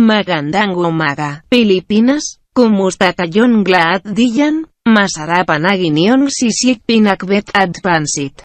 Magandango Maga, Pilipinas, Kumustatayong lahat Diyan, Masarap Ginyon Sisik Pinakbet Advansit.